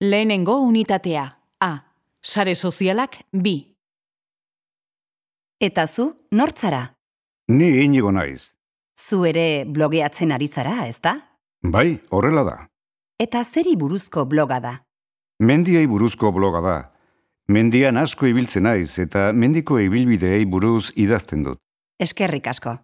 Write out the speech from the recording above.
Lehenengo unitatea. A. Sare sozialak bi. Eta zu, nortzara? Ni inigo naiz. Zu ere blogeatzen ari zara, ez da? Bai, horrela da. Eta zeri buruzko bloga da? Mendiei buruzko bloga da. Mendian asko ibiltzen naiz eta mendiko ibilbideei buruz idazten dut. Eskerrik asko.